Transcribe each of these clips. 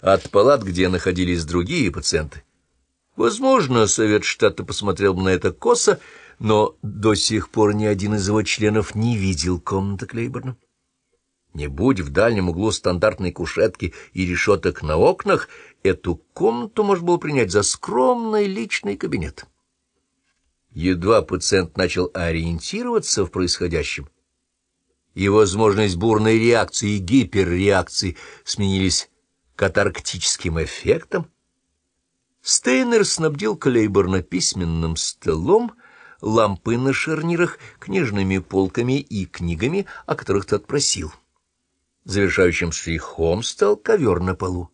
от палат, где находились другие пациенты. Возможно, Совет штата посмотрел бы на это косо, но до сих пор ни один из его членов не видел комнаты Клейборна. Не будь в дальнем углу стандартной кушетки и решеток на окнах, эту комнату можно было принять за скромный личный кабинет. Едва пациент начал ориентироваться в происходящем, и возможность бурной реакции и гиперреакции сменились катарктическим эффектом, Стейнер снабдил Клейборна письменным столом, лампой на шарнирах, книжными полками и книгами, о которых тот просил. Завершающим штрихом стал ковер на полу.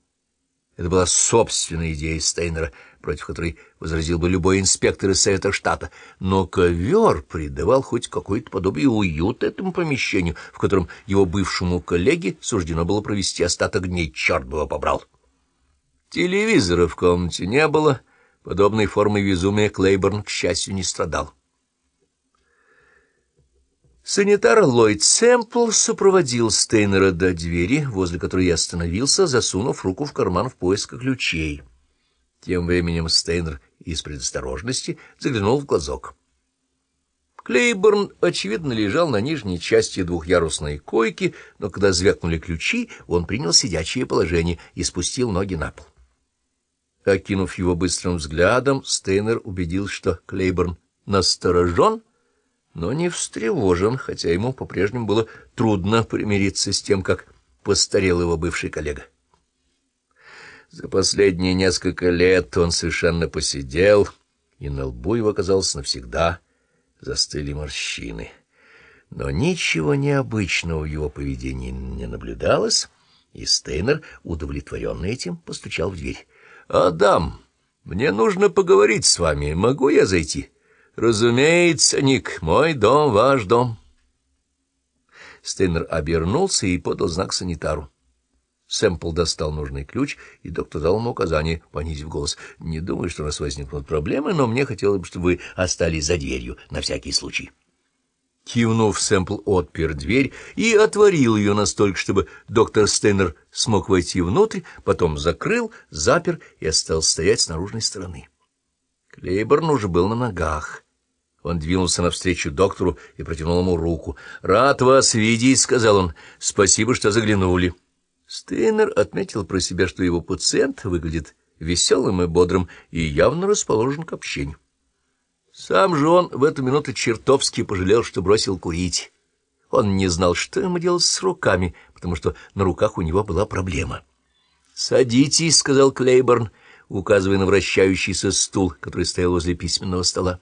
Это была собственная идея Стейнера, против которой возразил бы любой инспектор из Совета штата. Но ковер придавал хоть какое-то подобие уюта этому помещению, в котором его бывшему коллеге суждено было провести остаток дней, черт бы его побрал. Телевизора в комнате не было, подобной формы безумия Клейборн, к счастью, не страдал. Санитар Ллойд Сэмпл сопроводил Стейнера до двери, возле которой я остановился, засунув руку в карман в поисках ключей. Тем временем Стейнер из предосторожности заглянул в глазок. Клейборн, очевидно, лежал на нижней части двухъярусной койки, но когда звякнули ключи, он принял сидячее положение и спустил ноги на пол. Окинув его быстрым взглядом, Стейнер убедил, что Клейборн насторожен, — но не встревожен, хотя ему по-прежнему было трудно примириться с тем, как постарел его бывший коллега. За последние несколько лет он совершенно посидел, и на лбу его, казалось, навсегда застыли морщины. Но ничего необычного в его поведении не наблюдалось, и Стейнер, удовлетворенный этим, постучал в дверь. — Адам, мне нужно поговорить с вами. Могу я зайти? —— Разумеется, Ник, мой дом, ваш дом. Стейнер обернулся и подал знак санитару. Сэмпл достал нужный ключ, и доктор дал ему указание, понизив голос. — Не думаю, что у нас возникнут проблемы, но мне хотелось бы, чтобы вы остались за дверью, на всякий случай. Кивнув, Сэмпл отпер дверь и отворил ее настолько, чтобы доктор Стейнер смог войти внутрь, потом закрыл, запер и остался стоять с наружной стороны. Клейборн уже был на ногах. Он двинулся навстречу доктору и протянул ему руку. — Рад вас видеть, — сказал он. — Спасибо, что заглянули. Стейнер отметил про себя, что его пациент выглядит веселым и бодрым и явно расположен к общению. Сам же он в эту минуту чертовски пожалел, что бросил курить. Он не знал, что ему делать с руками, потому что на руках у него была проблема. — Садитесь, — сказал Клейборн, указывая на вращающийся стул, который стоял возле письменного стола.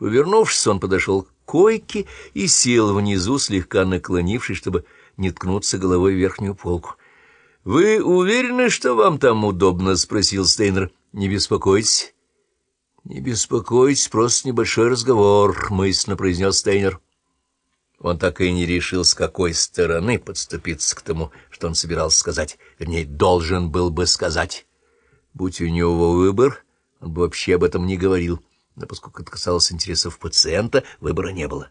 Повернувшись, он подошел к койке и сел внизу, слегка наклонившись, чтобы не ткнуться головой в верхнюю полку. — Вы уверены, что вам там удобно? — спросил Стейнер. — Не беспокойтесь. — Не беспокойтесь, просто небольшой разговор, — мысленно произнес Стейнер. Он так и не решил, с какой стороны подступиться к тому, что он собирался сказать, вернее, должен был бы сказать. Будь у него выбор, он бы вообще об этом не говорил. — но поскольку это касалось интересов пациента, выбора не было.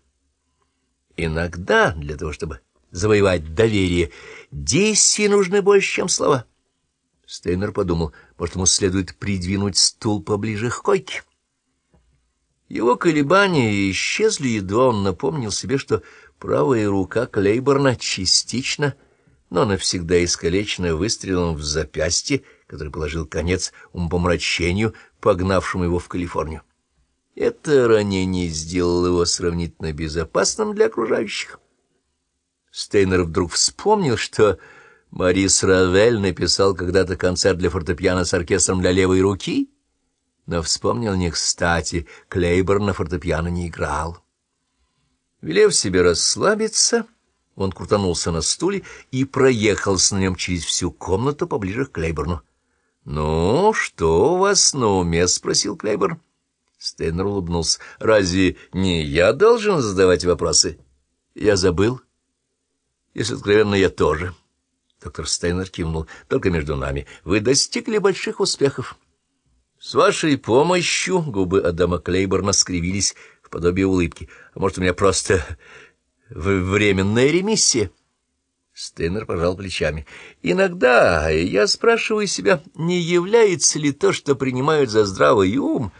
Иногда для того, чтобы завоевать доверие, действия нужны больше, чем слова. Стейнер подумал, может, ему следует придвинуть стул поближе к койке. Его колебания исчезли, едва он напомнил себе, что правая рука Клейборна частично, но навсегда искалечена выстрелом в запястье, который положил конец умопомрачению, погнавшему его в Калифорнию. Это ранение сделало его сравнительно безопасным для окружающих. Стейнер вдруг вспомнил, что Марис Равель написал когда-то концерт для фортепиано с оркестром для левой руки, но вспомнил не кстати, Клейбор на фортепиано не играл. Велев себе расслабиться, он крутанулся на стуле и проехался на нем через всю комнату поближе к Клейборну. — Ну, что у вас на уме? — спросил Клейборн. Стейнер улыбнулся. — Разве не я должен задавать вопросы? — Я забыл. — Если откровенно, я тоже. Доктор Стейнер кивнул. — Только между нами. Вы достигли больших успехов. — С вашей помощью губы Адама Клейборна скривились в подобие улыбки. — А может, у меня просто временная ремиссия? Стейнер пожал плечами. «Иногда я спрашиваю себя, не является ли то, что принимают за здравый ум,